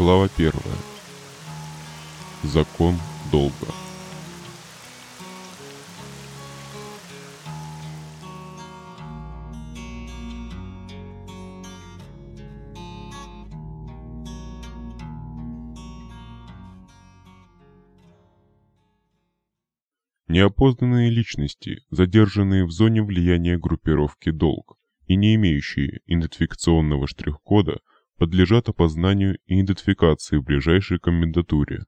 Глава первая. Закон долга. Неопознанные личности, задержанные в зоне влияния группировки «Долг» и не имеющие идентификационного штрих-кода, подлежат опознанию и идентификации в ближайшей комендатуре.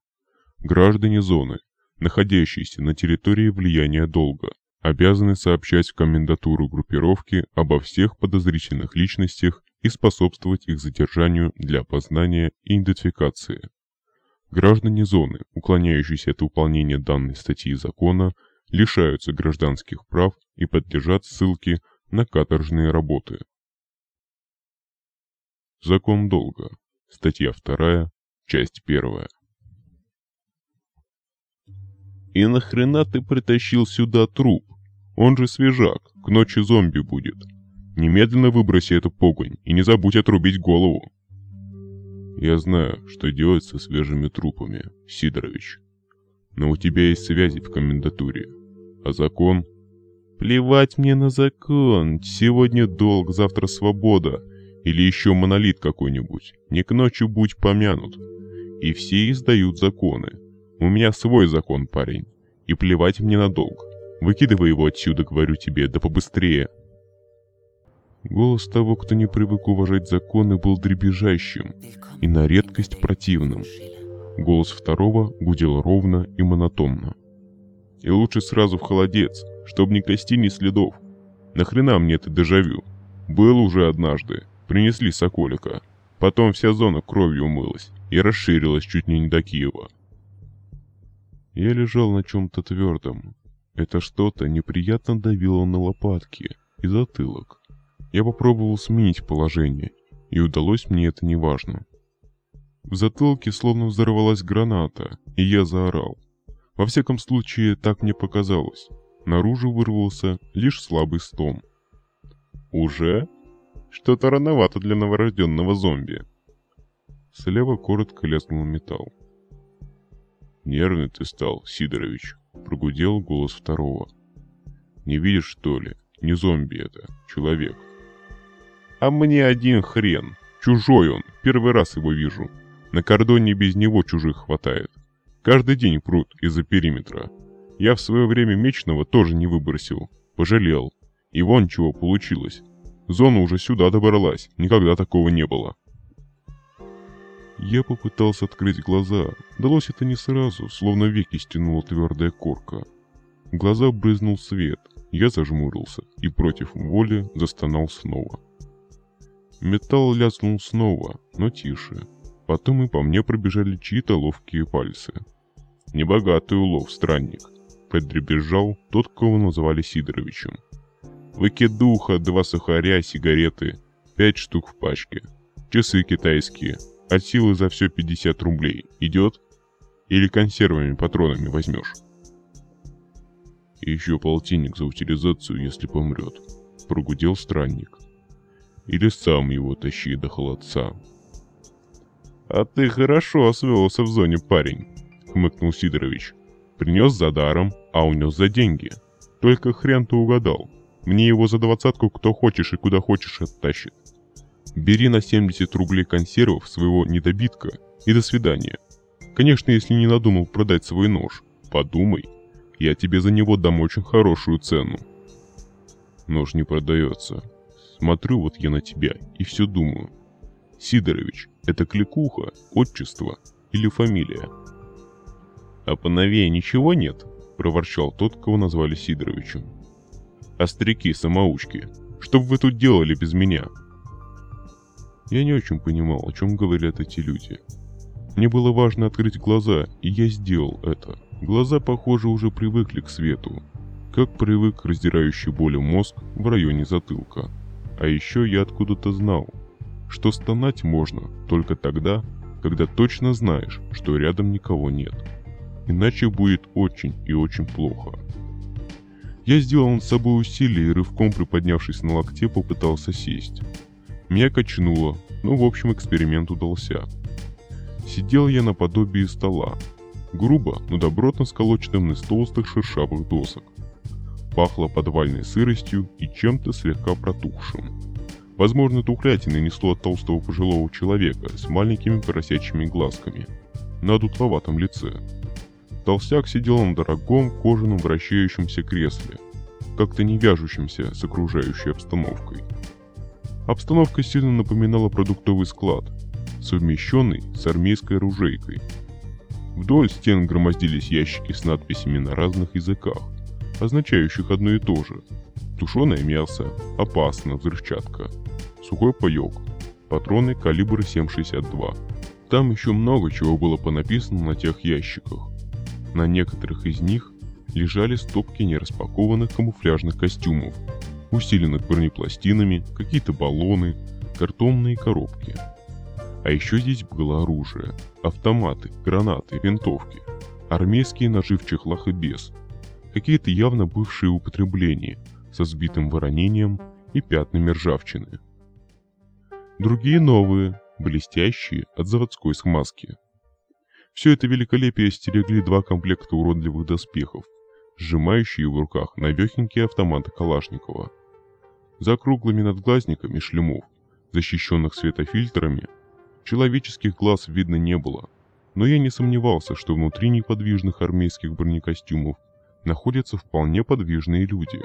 Граждане зоны, находящиеся на территории влияния долга, обязаны сообщать в комендатуру группировки обо всех подозрительных личностях и способствовать их задержанию для опознания и идентификации. Граждане зоны, уклоняющиеся от выполнения данной статьи закона, лишаются гражданских прав и подлежат ссылке на каторжные работы. Закон долга. Статья 2, часть 1. И нахрена ты притащил сюда труп? Он же свежак, к ночи зомби будет. Немедленно выброси эту погонь и не забудь отрубить голову. Я знаю, что делать со свежими трупами, Сидорович. Но у тебя есть связи в комендатуре. А закон? Плевать мне на закон. Сегодня долг, завтра свобода. Или еще монолит какой-нибудь. Не к ночи будь помянут. И все издают законы. У меня свой закон, парень. И плевать мне на долг. Выкидывай его отсюда, говорю тебе, да побыстрее. Голос того, кто не привык уважать законы, был дребезжащим и на редкость противным. Голос второго гудел ровно и монотонно. И лучше сразу в холодец, чтобы ни костей, ни следов. Нахрена мне это дежавю? Был уже однажды. Принесли соколика. Потом вся зона кровью умылась и расширилась чуть не до Киева. Я лежал на чем-то твердом. Это что-то неприятно давило на лопатки и затылок. Я попробовал сменить положение, и удалось мне это неважно. В затылке словно взорвалась граната, и я заорал. Во всяком случае, так мне показалось. Наружу вырвался лишь слабый стон. «Уже? Что-то рановато для новорожденного зомби». Слева коротко лязгнул металл. «Нервный ты стал, Сидорович», — прогудел голос второго. «Не видишь, что ли? Не зомби это, человек». «А мне один хрен. Чужой он, первый раз его вижу. На кордоне без него чужих хватает. Каждый день прут из-за периметра. Я в свое время Мечного тоже не выбросил. Пожалел. И вон чего получилось. Зона уже сюда добралась. Никогда такого не было. Я попытался открыть глаза. Далось это не сразу, словно веки стянула твердая корка. Глаза брызнул свет. Я зажмурился и против воли застонал снова. Металл лязнул снова, но тише. Потом и по мне пробежали чьи-то ловкие пальцы. «Небогатый улов, странник», — подребезжал тот, кого называли Сидоровичем. «Выкидуха, два сухаря, сигареты, пять штук в пачке, часы китайские, от силы за все 50 рублей. Идет? Или консервами, патронами возьмешь?» «И еще полтинник за утилизацию, если помрет», — прогудел странник. «Или сам его тащи до холодца», «А ты хорошо освоился в зоне, парень», — хмыкнул Сидорович. «Принес за даром, а унес за деньги. Только хрен ты угадал. Мне его за двадцатку кто хочешь и куда хочешь оттащит. Бери на 70 рублей консервов своего недобитка и до свидания. Конечно, если не надумал продать свой нож, подумай. Я тебе за него дам очень хорошую цену. Нож не продается. Смотрю вот я на тебя и все думаю. Сидорович, это кликуха, отчество или фамилия? А поновее ничего нет, проворчал тот, кого назвали Сидоровичем. Остряки-самоучки, что вы тут делали без меня? Я не очень понимал, о чем говорят эти люди. Мне было важно открыть глаза, и я сделал это. Глаза, похоже, уже привыкли к свету, как привык раздирающий болью мозг в районе затылка. А еще я откуда-то знал, что стонать можно только тогда, когда точно знаешь, что рядом никого нет. Иначе будет очень и очень плохо. Я сделал над собой усилие и рывком приподнявшись на локте попытался сесть. Меня качнуло, но в общем эксперимент удался. Сидел я наподобие стола, грубо, но добротно сколоченным из толстых шершавых досок. Пахло подвальной сыростью и чем-то слегка протухшим. Возможно, тухлятина несло от толстого пожилого человека с маленькими поросячьими глазками на дутловатом лице. Толстяк сидел на дорогом кожаном вращающемся кресле, как-то не вяжущемся с окружающей обстановкой. Обстановка сильно напоминала продуктовый склад, совмещенный с армейской оружейкой. Вдоль стен громоздились ящики с надписями на разных языках, означающих одно и то же. Тушеное мясо, опасно, взрывчатка, сухой паек, патроны калибра 7,62. Там еще много чего было понаписано на тех ящиках. На некоторых из них лежали стопки нераспакованных камуфляжных костюмов, усиленных бронепластинами, какие-то баллоны, картонные коробки. А еще здесь было оружие, автоматы, гранаты, винтовки, армейские ножи в чехлах и без, какие-то явно бывшие употребления, со сбитым воронением и пятнами ржавчины. Другие новые, блестящие от заводской смазки. Все это великолепие стерегли два комплекта уродливых доспехов, сжимающие в руках навехенькие автоматы Калашникова. За круглыми надглазниками шлемов, защищенных светофильтрами, человеческих глаз видно не было, но я не сомневался, что внутри неподвижных армейских бронекостюмов находятся вполне подвижные люди.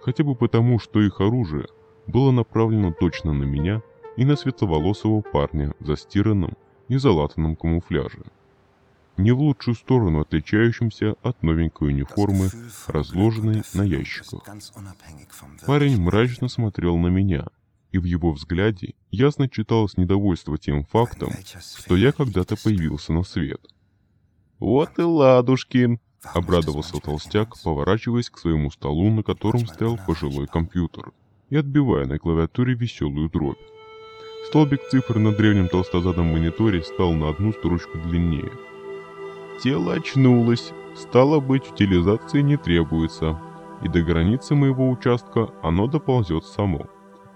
Хотя бы потому, что их оружие было направлено точно на меня и на светловолосого парня в застиранном и залатанном камуфляже не в лучшую сторону отличающимся от новенькой униформы, разложенной на ящиках. Парень мрачно смотрел на меня, и в его взгляде ясно читалось недовольство тем фактом, что я когда-то появился на свет. «Вот и ладушки!» — обрадовался толстяк, поворачиваясь к своему столу, на котором стоял пожилой компьютер, и отбивая на клавиатуре веселую дробь. Столбик цифр на древнем толстозадом мониторе стал на одну строчку длиннее — Тело очнулось, стало быть, утилизации не требуется, и до границы моего участка оно доползет само.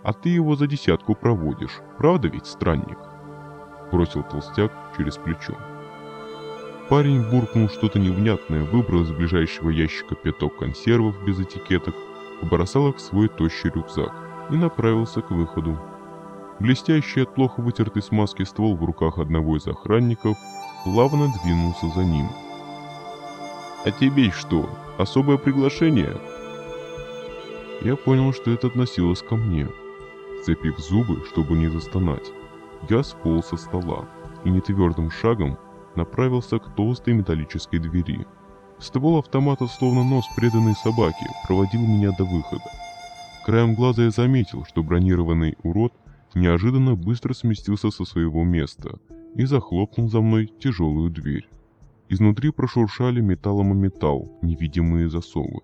А ты его за десятку проводишь, правда ведь, странник?» Бросил толстяк через плечо. Парень буркнул что-то невнятное, выбрал из ближайшего ящика пяток консервов без этикеток, побросал их в свой тощий рюкзак и направился к выходу. Блестящий от плохо вытертой смазки ствол в руках одного из охранников плавно двинулся за ним. «А тебе что, особое приглашение?» Я понял, что это относилось ко мне. Цепив зубы, чтобы не застонать, я сполз со стола и нетвердым шагом направился к толстой металлической двери. Ствол автомата, словно нос преданной собаки, проводил меня до выхода. Краем глаза я заметил, что бронированный урод неожиданно быстро сместился со своего места и захлопнул за мной тяжелую дверь. Изнутри прошуршали металлом о металл невидимые засовы.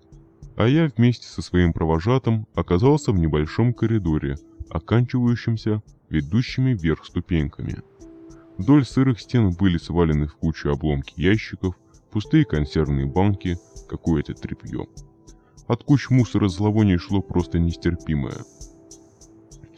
А я вместе со своим провожатым оказался в небольшом коридоре, оканчивающемся ведущими вверх ступеньками. Вдоль сырых стен были свалены в кучу обломки ящиков, пустые консервные банки, какое-то тряпье. От куч мусора зловоние шло просто нестерпимое.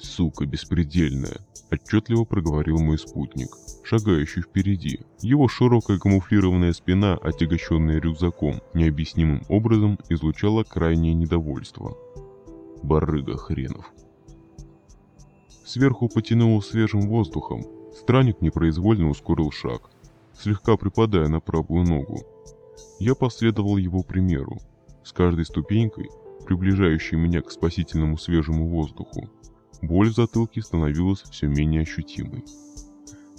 «Сука беспредельная!» – отчетливо проговорил мой спутник – шагающий впереди. Его широкая камуфлированная спина, отягощенная рюкзаком, необъяснимым образом излучала крайнее недовольство. Барыга хренов. Сверху потянуло свежим воздухом. Странник непроизвольно ускорил шаг, слегка припадая на правую ногу. Я последовал его примеру. С каждой ступенькой, приближающей меня к спасительному свежему воздуху, боль в затылке становилась все менее ощутимой.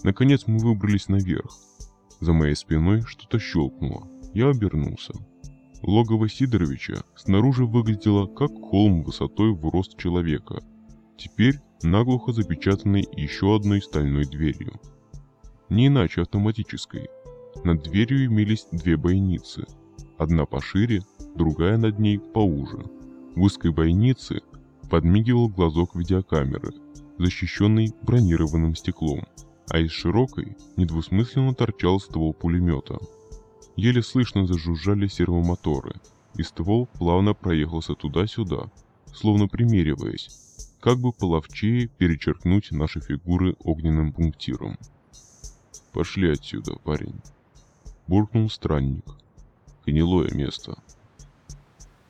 Наконец мы выбрались наверх. За моей спиной что-то щелкнуло. Я обернулся. Логово Сидоровича снаружи выглядело как холм высотой в рост человека. Теперь наглухо запечатанный еще одной стальной дверью. Не иначе автоматической. Над дверью имелись две бойницы. Одна пошире, другая над ней поуже. В узкой бойнице подмигивал глазок видеокамеры, защищенный бронированным стеклом а из широкой недвусмысленно торчал ствол пулемета. Еле слышно зажужжали сервомоторы, и ствол плавно проехался туда-сюда, словно примериваясь, как бы половчее перечеркнуть наши фигуры огненным пунктиром. Пошли отсюда, парень. Буркнул странник. Гнилое место.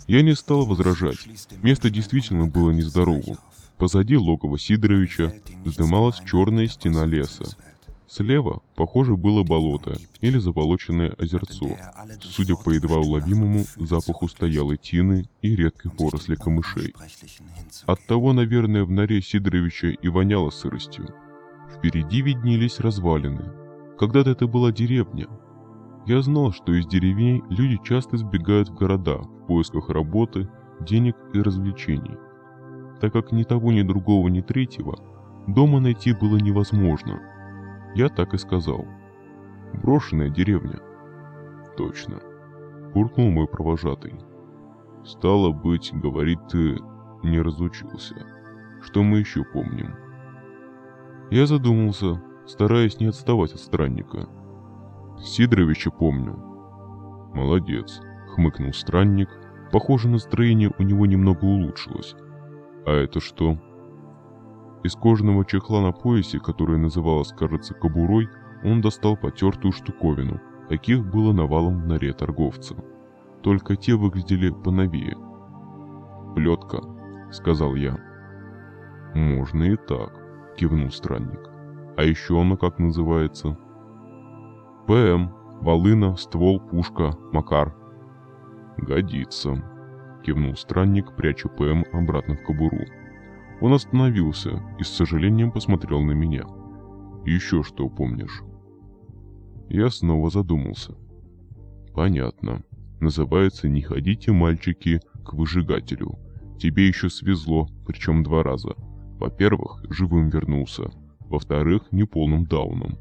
Я не стал возражать. Место действительно было нездоровым. Позади логова Сидоровича вздымалась черная стена леса. Слева, похоже, было болото или заболоченное озерцо, судя по едва уловимому запаху стоялой тины и редкой поросли камышей. Оттого, наверное, в норе Сидоровича и воняло сыростью. Впереди виднелись развалины. Когда-то это была деревня. Я знал, что из деревень люди часто сбегают в города в поисках работы, денег и развлечений так как ни того, ни другого, ни третьего дома найти было невозможно. Я так и сказал. Брошенная деревня. Точно. Буркнул мой провожатый. Стало быть, говорит, ты не разучился. Что мы еще помним? Я задумался, стараясь не отставать от странника. Сидоровича помню. Молодец, хмыкнул странник. Похоже, настроение у него немного улучшилось. А это что? Из кожаного чехла на поясе, которое называлось, кажется, кобурой, он достал потертую штуковину. Таких было навалом в норе торговца. Только те выглядели поновее. «Плетка», — сказал я. «Можно и так», — кивнул странник. «А еще она как называется?» «ПМ. Волына, ствол, пушка, Макар». «Годится», кивнул странник, пряча ПМ обратно в кобуру. Он остановился и с сожалением посмотрел на меня. «Еще что помнишь?» Я снова задумался. «Понятно. Называется «Не ходите, мальчики, к выжигателю». Тебе еще свезло, причем два раза. Во-первых, живым вернулся. Во-вторых, неполным дауном.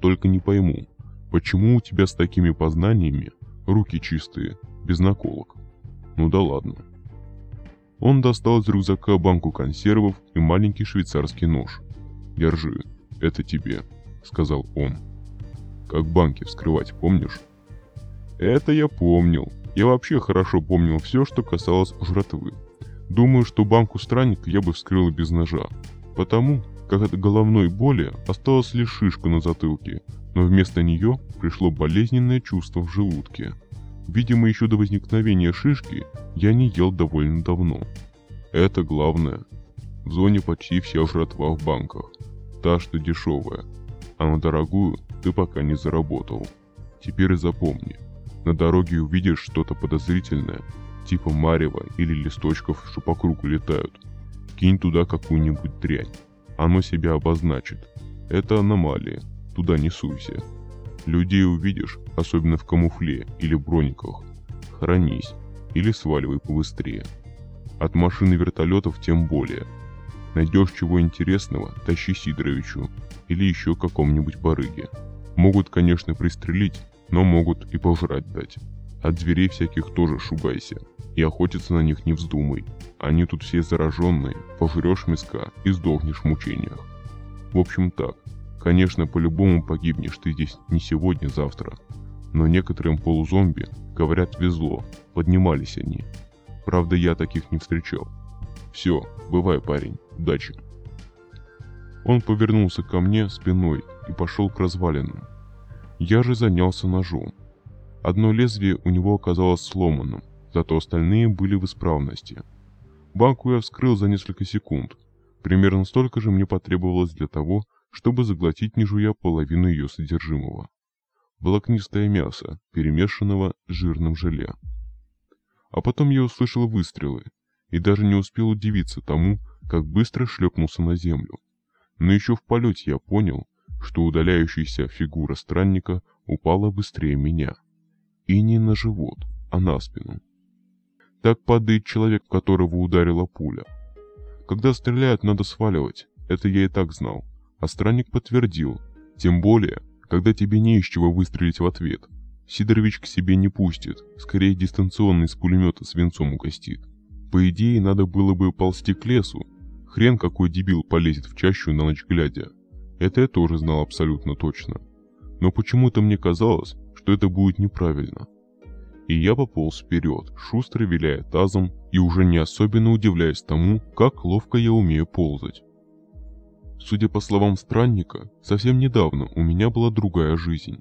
Только не пойму, почему у тебя с такими познаниями руки чистые, без наколок? Ну да ладно. Он достал из рюкзака банку консервов и маленький швейцарский нож. «Держи, это тебе», — сказал он. «Как банки вскрывать, помнишь?» «Это я помнил. Я вообще хорошо помнил все, что касалось жратвы. Думаю, что банку странника я бы вскрыл без ножа. Потому, как от головной боли осталась лишь шишка на затылке, но вместо нее пришло болезненное чувство в желудке. Видимо, еще до возникновения шишки я не ел довольно давно. Это главное. В зоне почти вся жратва в банках. Та, что дешевая. А на дорогую ты пока не заработал. Теперь запомни. На дороге увидишь что-то подозрительное, типа марева или листочков, что по кругу летают. Кинь туда какую-нибудь дрянь. Оно себя обозначит. Это аномалия. Туда не суйся. Людей увидишь, особенно в камуфле или брониках. Хранись или сваливай побыстрее. От машины вертолетов тем более. Найдешь чего интересного, тащи Сидоровичу или еще какому-нибудь барыге. Могут, конечно, пристрелить, но могут и пожрать дать. От зверей всяких тоже шугайся. И охотиться на них не вздумай. Они тут все зараженные, пожрешь мяска и сдохнешь в мучениях. В общем так, Конечно, по-любому погибнешь ты здесь не сегодня-завтра. Но некоторым полузомби, говорят, везло, поднимались они. Правда, я таких не встречал. Все, бывай, парень, удачи. Он повернулся ко мне спиной и пошел к развалинам. Я же занялся ножом. Одно лезвие у него оказалось сломанным, зато остальные были в исправности. Банку я вскрыл за несколько секунд. Примерно столько же мне потребовалось для того, чтобы заглотить не жуя половину ее содержимого. Волокнистое мясо, перемешанного с жирным желе. А потом я услышал выстрелы и даже не успел удивиться тому, как быстро шлепнулся на землю. Но еще в полете я понял, что удаляющаяся фигура странника упала быстрее меня. И не на живот, а на спину. Так падает человек, которого ударила пуля. Когда стреляют, надо сваливать, это я и так знал. А странник подтвердил. Тем более, когда тебе не из чего выстрелить в ответ. Сидорович к себе не пустит, скорее дистанционно из пулемета свинцом угостит. По идее, надо было бы ползти к лесу. Хрен какой дебил полезет в чащу на ночь глядя. Это я тоже знал абсолютно точно. Но почему-то мне казалось, что это будет неправильно. И я пополз вперед, шустро виляя тазом и уже не особенно удивляясь тому, как ловко я умею ползать. Судя по словам странника, совсем недавно у меня была другая жизнь,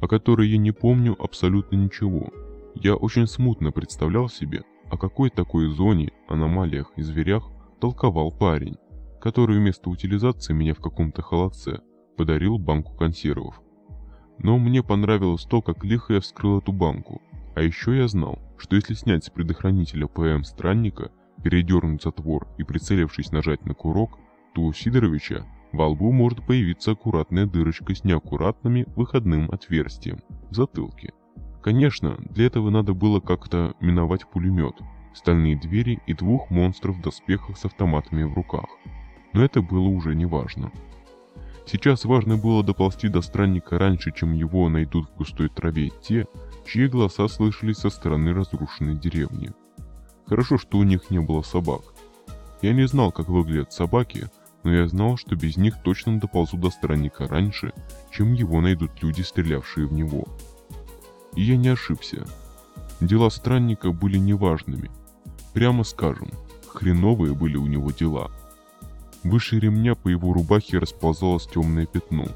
о которой я не помню абсолютно ничего. Я очень смутно представлял себе, о какой такой зоне, аномалиях и зверях толковал парень, который вместо утилизации меня в каком-то холодце подарил банку консервов. Но мне понравилось то, как лихо я вскрыл эту банку. А еще я знал, что если снять с предохранителя ПМ странника, передернуть затвор и прицелившись нажать на курок, то у Сидоровича во лбу может появиться аккуратная дырочка с неаккуратным выходным отверстием в затылке. Конечно, для этого надо было как-то миновать пулемет, стальные двери и двух монстров в доспехах с автоматами в руках. Но это было уже не важно. Сейчас важно было доползти до странника раньше, чем его найдут в густой траве те, чьи голоса слышались со стороны разрушенной деревни. Хорошо, что у них не было собак. Я не знал, как выглядят собаки, но я знал, что без них точно доползу до странника раньше, чем его найдут люди, стрелявшие в него. И я не ошибся. Дела странника были неважными. Прямо скажем, хреновые были у него дела. Выше ремня по его рубахе расползалось темное пятно,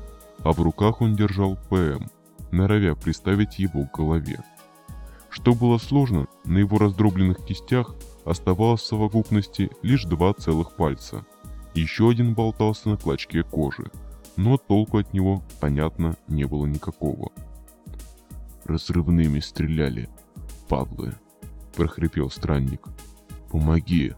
а в руках он держал ПМ, норовя приставить его к голове. Что было сложно, на его раздробленных кистях оставалось в совокупности лишь два целых пальца – еще один болтался на клочке кожи, но толку от него, понятно, не было никакого. «Разрывными стреляли, падлы», — прохрипел странник. «Помоги!»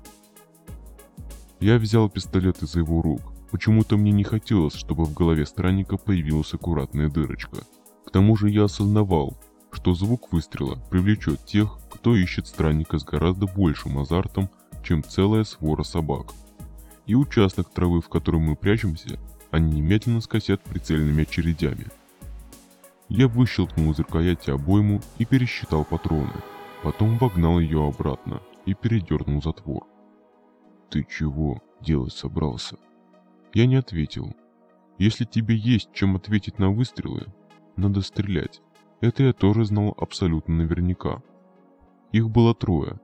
Я взял пистолет из его рук. Почему-то мне не хотелось, чтобы в голове странника появилась аккуратная дырочка. К тому же я осознавал, что звук выстрела привлечет тех, кто ищет странника с гораздо большим азартом, чем целая свора собак и участок травы, в котором мы прячемся, они немедленно скосят прицельными очередями. Я выщелкнул из рукояти обойму и пересчитал патроны, потом вогнал ее обратно и передернул затвор. «Ты чего делать собрался?» Я не ответил. «Если тебе есть чем ответить на выстрелы, надо стрелять. Это я тоже знал абсолютно наверняка. Их было трое,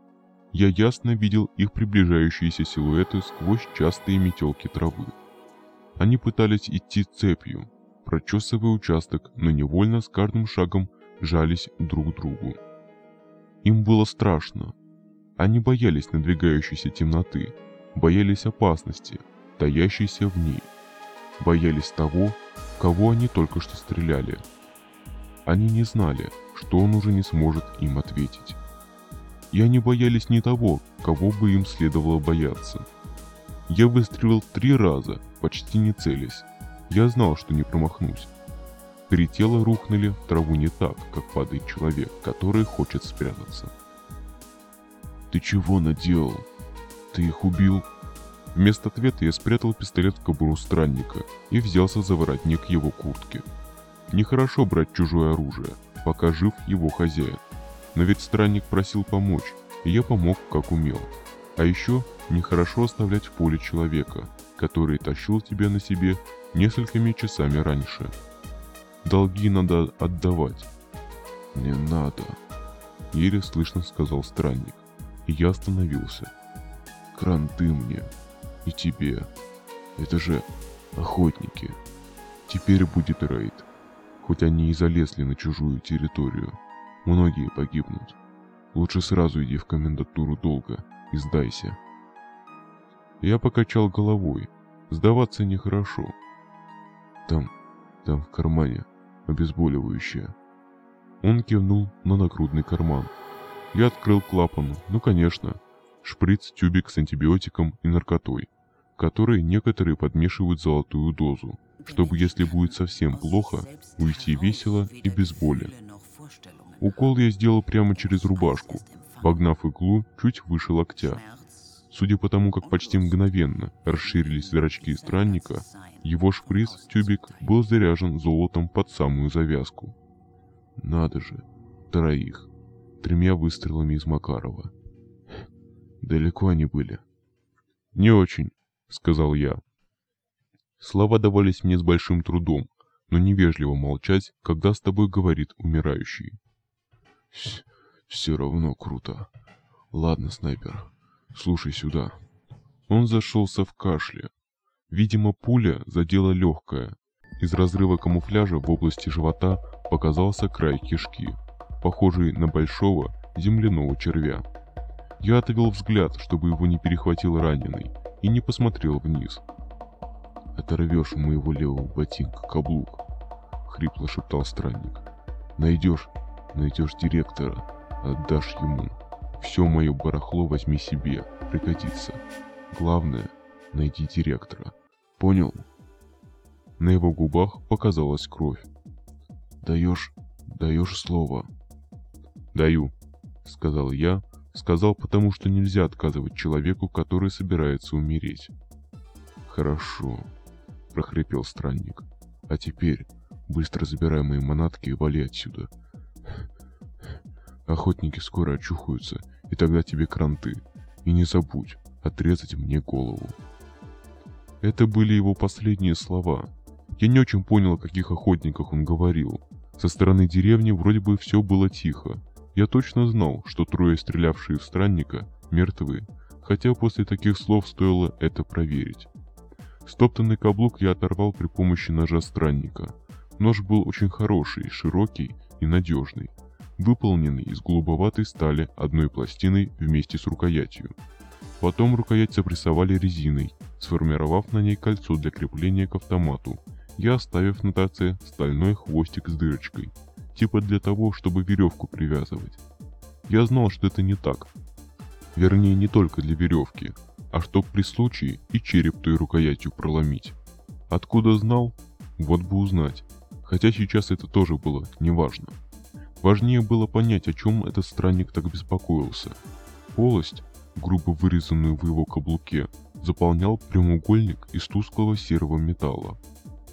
я ясно видел их приближающиеся силуэты сквозь частые метелки травы. Они пытались идти цепью, прочесывая участок, но невольно с каждым шагом жались друг к другу. Им было страшно. Они боялись надвигающейся темноты, боялись опасности, таящейся в ней. Боялись того, кого они только что стреляли. Они не знали, что он уже не сможет им ответить и они боялись не того, кого бы им следовало бояться. Я выстрелил три раза, почти не целясь. Я знал, что не промахнусь. Три тела рухнули в траву не так, как падает человек, который хочет спрятаться. «Ты чего наделал? Ты их убил?» Вместо ответа я спрятал пистолет в кобуру странника и взялся за воротник его куртки. Нехорошо брать чужое оружие, пока жив его хозяин. Но ведь странник просил помочь, и я помог, как умел. А еще нехорошо оставлять в поле человека, который тащил тебя на себе несколькими часами раньше. Долги надо отдавать. Не надо, еле слышно сказал странник, и я остановился. Кранты мне и тебе. Это же охотники. Теперь будет рейд, хоть они и залезли на чужую территорию. Многие погибнут. Лучше сразу иди в комендатуру долга и сдайся. Я покачал головой. Сдаваться нехорошо. Там, там в кармане, обезболивающее. Он кивнул на нагрудный карман. Я открыл клапан, ну конечно, шприц-тюбик с антибиотиком и наркотой, которые некоторые подмешивают золотую дозу, чтобы если будет совсем плохо, уйти весело и без боли. Укол я сделал прямо через рубашку, погнав иглу чуть выше локтя. Судя по тому, как почти мгновенно расширились зрачки странника, его шприц-тюбик был заряжен золотом под самую завязку. Надо же, троих, тремя выстрелами из Макарова. Далеко они были. Не очень, сказал я. Слова давались мне с большим трудом, но невежливо молчать, когда с тобой говорит умирающий. Все равно круто. Ладно, снайпер, слушай сюда. Он зашелся в кашле. Видимо, пуля задела легкое. Из разрыва камуфляжа в области живота показался край кишки, похожий на большого земляного червя. Я отвел взгляд, чтобы его не перехватил раненый, и не посмотрел вниз. «Оторвешь у моего левого ботинка каблук», — хрипло шептал странник. «Найдешь, найдешь директора, отдашь ему. Все мое барахло возьми себе, пригодится. Главное, найди директора. Понял?» На его губах показалась кровь. «Даешь, даешь слово?» «Даю», — сказал я, сказал потому, что нельзя отказывать человеку, который собирается умереть. «Хорошо», — прохрипел странник. «А теперь быстро забирай мои манатки и вали отсюда. Охотники скоро очухаются, и тогда тебе кранты. И не забудь отрезать мне голову». Это были его последние слова. Я не очень понял, о каких охотниках он говорил. Со стороны деревни вроде бы все было тихо. Я точно знал, что трое стрелявшие в странника мертвы, хотя после таких слов стоило это проверить. Стоптанный каблук я оторвал при помощи ножа странника. Нож был очень хороший, широкий и надежный, выполненный из голубоватой стали одной пластиной вместе с рукоятью. Потом рукоять запрессовали резиной, сформировав на ней кольцо для крепления к автомату, я оставив на торце стальной хвостик с дырочкой, типа для того, чтобы веревку привязывать. Я знал, что это не так. Вернее, не только для веревки, а чтоб при случае и череп той рукоятью проломить. Откуда знал? Вот бы узнать. Хотя сейчас это тоже было неважно. Важнее было понять, о чем этот странник так беспокоился. Полость, грубо вырезанную в его каблуке, заполнял прямоугольник из тусклого серого металла.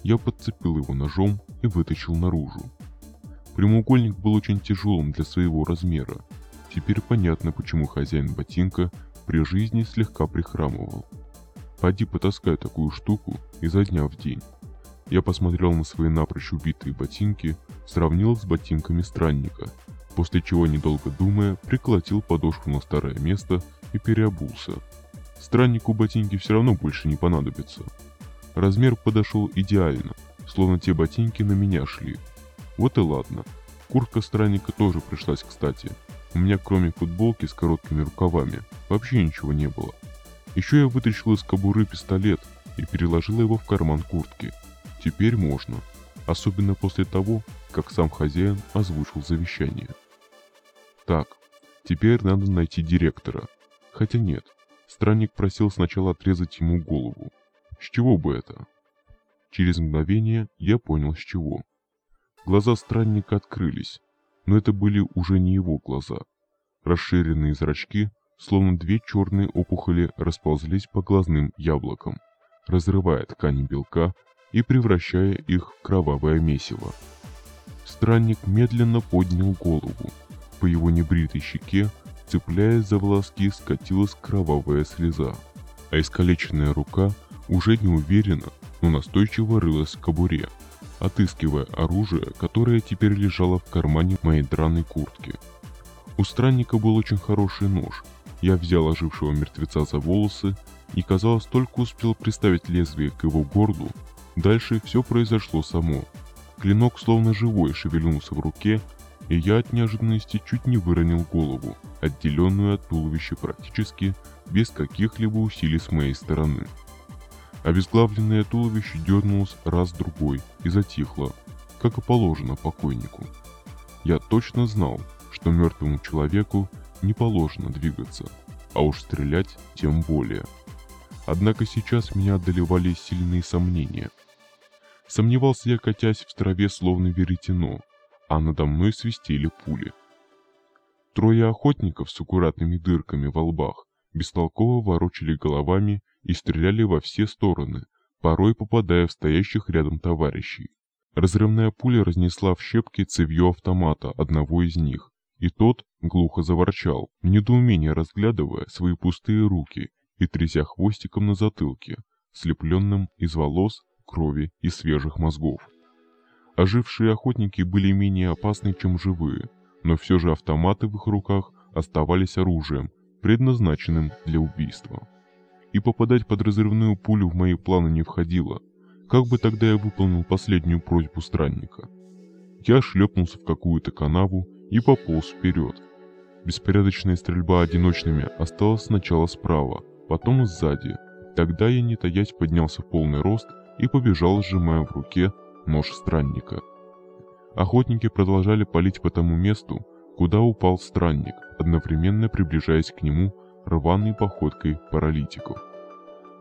Я подцепил его ножом и вытащил наружу. Прямоугольник был очень тяжелым для своего размера. Теперь понятно, почему хозяин ботинка при жизни слегка прихрамывал. Поди потаскай такую штуку изо дня в день. Я посмотрел на свои напрочь убитые ботинки, сравнил с ботинками странника, после чего, недолго думая, приколотил подошву на старое место и переобулся. Страннику ботинки все равно больше не понадобятся. Размер подошел идеально, словно те ботинки на меня шли. Вот и ладно. Куртка странника тоже пришлась кстати. У меня кроме футболки с короткими рукавами вообще ничего не было. Еще я вытащил из кобуры пистолет и переложил его в карман куртки. Теперь можно. Особенно после того, как сам хозяин озвучил завещание. Так, теперь надо найти директора. Хотя нет, странник просил сначала отрезать ему голову. С чего бы это? Через мгновение я понял с чего. Глаза странника открылись, но это были уже не его глаза. Расширенные зрачки, словно две черные опухоли, расползлись по глазным яблокам, разрывая ткани белка и превращая их в кровавое месиво. Странник медленно поднял голову. По его небритой щеке, цепляясь за волоски, скатилась кровавая слеза, а искалеченная рука уже не уверенно, но настойчиво рылась в кобуре, отыскивая оружие, которое теперь лежало в кармане моей драной куртки. У странника был очень хороший нож. Я взял ожившего мертвеца за волосы и, казалось, только успел приставить лезвие к его горлу. Дальше все произошло само. Клинок словно живой шевельнулся в руке, и я от неожиданности чуть не выронил голову, отделенную от туловища практически без каких-либо усилий с моей стороны. Обезглавленное туловище дернулось раз-другой и затихло, как и положено покойнику. Я точно знал, что мертвому человеку не положено двигаться, а уж стрелять тем более. Однако сейчас меня одолевали сильные сомнения. Сомневался я, катясь в траве словно веретено, а надо мной свистели пули. Трое охотников с аккуратными дырками во лбах бестолково ворочали головами и стреляли во все стороны, порой попадая в стоящих рядом товарищей. Разрывная пуля разнесла в щепки цевьё автомата одного из них, и тот глухо заворчал, в недоумении разглядывая свои пустые руки и тряся хвостиком на затылке, слепленным из волос, крови и свежих мозгов. Ожившие охотники были менее опасны, чем живые, но все же автоматы в их руках оставались оружием, предназначенным для убийства. И попадать под разрывную пулю в мои планы не входило. Как бы тогда я выполнил последнюю просьбу странника? Я шлепнулся в какую-то канаву и пополз вперед. Беспорядочная стрельба одиночными осталась сначала справа, потом сзади. Тогда я, не таясь, поднялся в полный рост и побежал, сжимая в руке нож странника. Охотники продолжали палить по тому месту, куда упал странник, одновременно приближаясь к нему рваной походкой паралитиков.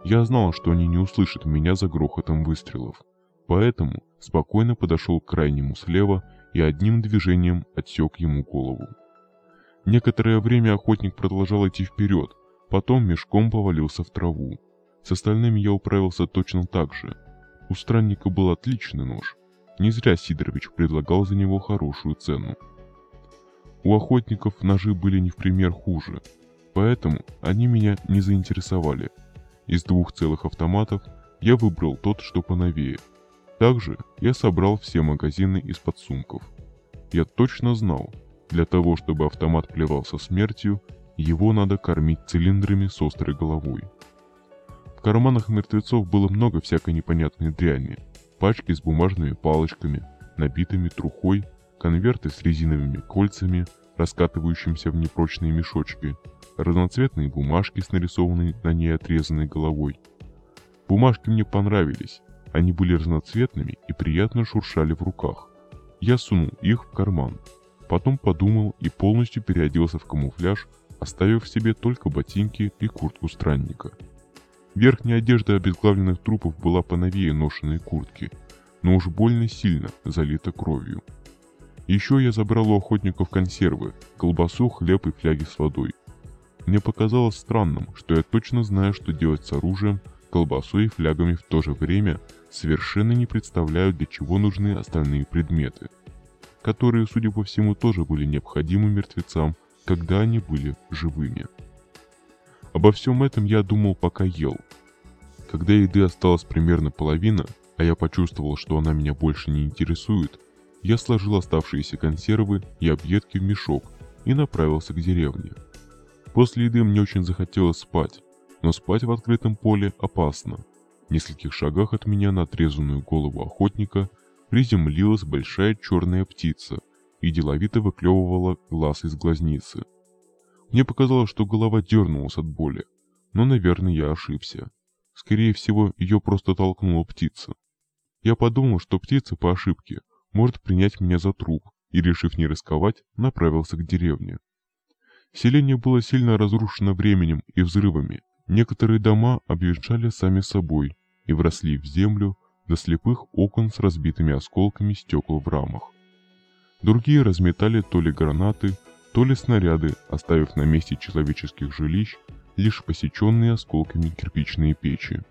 Я знал, что они не услышат меня за грохотом выстрелов, поэтому спокойно подошел к крайнему слева и одним движением отсек ему голову. Некоторое время охотник продолжал идти вперед, потом мешком повалился в траву. С остальными я управился точно так же. У странника был отличный нож. Не зря Сидорович предлагал за него хорошую цену. У охотников ножи были не в пример хуже, поэтому они меня не заинтересовали. Из двух целых автоматов я выбрал тот, что поновее. Также я собрал все магазины из подсумков. Я точно знал, для того, чтобы автомат плевался смертью, его надо кормить цилиндрами с острой головой. В карманах мертвецов было много всякой непонятной дряни. Пачки с бумажными палочками, набитыми трухой конверты с резиновыми кольцами, раскатывающимися в непрочные мешочки, разноцветные бумажки с нарисованной на ней отрезанной головой. Бумажки мне понравились, они были разноцветными и приятно шуршали в руках. Я сунул их в карман, потом подумал и полностью переоделся в камуфляж, оставив себе только ботинки и куртку странника. Верхняя одежда обезглавленных трупов была поновее ношенной куртки, но уж больно сильно залита кровью. Еще я забрал у охотников консервы, колбасу, хлеб и фляги с водой. Мне показалось странным, что я точно знаю, что делать с оружием, колбасой и флягами в то же время совершенно не представляю, для чего нужны остальные предметы, которые, судя по всему, тоже были необходимы мертвецам, когда они были живыми. Обо всем этом я думал, пока ел. Когда еды осталась примерно половина, а я почувствовал, что она меня больше не интересует, я сложил оставшиеся консервы и объедки в мешок и направился к деревне. После еды мне очень захотелось спать, но спать в открытом поле опасно. В нескольких шагах от меня на отрезанную голову охотника приземлилась большая черная птица и деловито выклевывала глаз из глазницы. Мне показалось, что голова дернулась от боли, но, наверное, я ошибся. Скорее всего, ее просто толкнула птица. Я подумал, что птица по ошибке – может принять меня за труп, и, решив не рисковать, направился к деревне. Селение было сильно разрушено временем и взрывами. Некоторые дома объезжали сами собой и вросли в землю до слепых окон с разбитыми осколками стекол в рамах. Другие разметали то ли гранаты, то ли снаряды, оставив на месте человеческих жилищ лишь посеченные осколками кирпичные печи.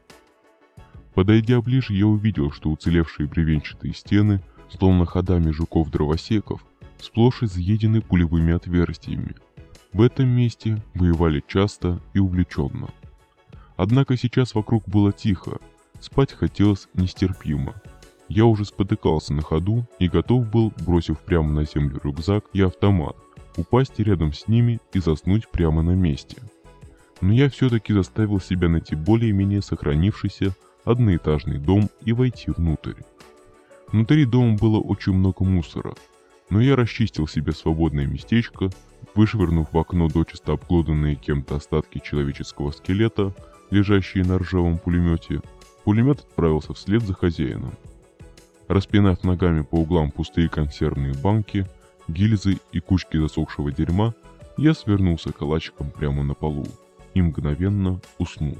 Подойдя ближе, я увидел, что уцелевшие бревенчатые стены словно ходами жуков-дровосеков, сплошь изъедены пулевыми отверстиями. В этом месте воевали часто и увлеченно. Однако сейчас вокруг было тихо, спать хотелось нестерпимо. Я уже спотыкался на ходу и готов был, бросив прямо на землю рюкзак и автомат, упасть рядом с ними и заснуть прямо на месте. Но я все-таки заставил себя найти более-менее сохранившийся одноэтажный дом и войти внутрь. Внутри дома было очень много мусора, но я расчистил себе свободное местечко, вышвырнув в окно дочисто обглоданные кем-то остатки человеческого скелета, лежащие на ржавом пулемете, пулемет отправился вслед за хозяином. Распинав ногами по углам пустые консервные банки, гильзы и кучки засохшего дерьма, я свернулся калачиком прямо на полу и мгновенно уснул.